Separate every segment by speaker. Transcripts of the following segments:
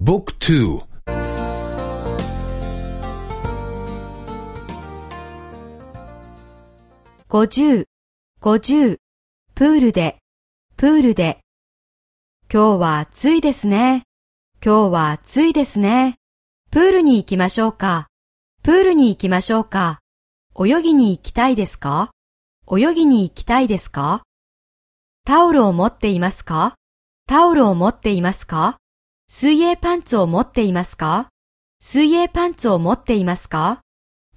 Speaker 1: Book
Speaker 2: 250、50、プールで、プールで。今日は暑いですね。今日は暑いですね。プールに行きましょうか。プールに行きましょうか。泳ぎに行きたいですか？泳ぎに行きたいですか？タオルを持っていますか？タオルを持っていますか？水泳パンツを持っていますか？水泳パンツを持っていますか？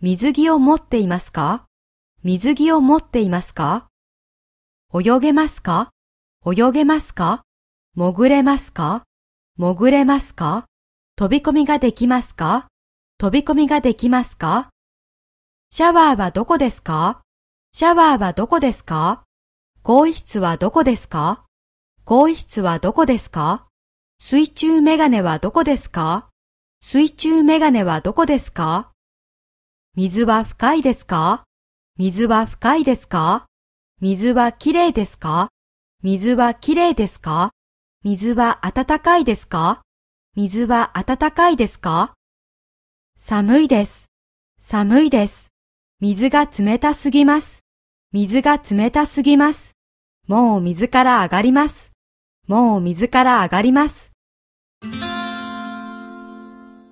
Speaker 2: 水着を持っていますか？水着を持っていますか？泳げますか？泳げますか？潜れますか？潜れますか？飛び込みができますか？飛び込みができますか？シャワーはどこですか？シャワーはどこですか？更衣室はどこですか？更衣室はどこですか？水中メガネはどこですか？水中メガネはどこですか？水は深いですか？水は深いですか？水はきれいですか？水はきれいですか？水は暖かいですか？水は暖かいですか？寒いです。寒いです。水が冷たすぎます。水が冷たすぎます。もう水から上がります。もう水から上がります。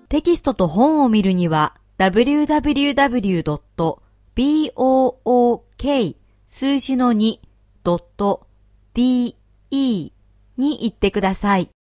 Speaker 2: テキストと本を見るには www.book 数字の 2.de に行ってください。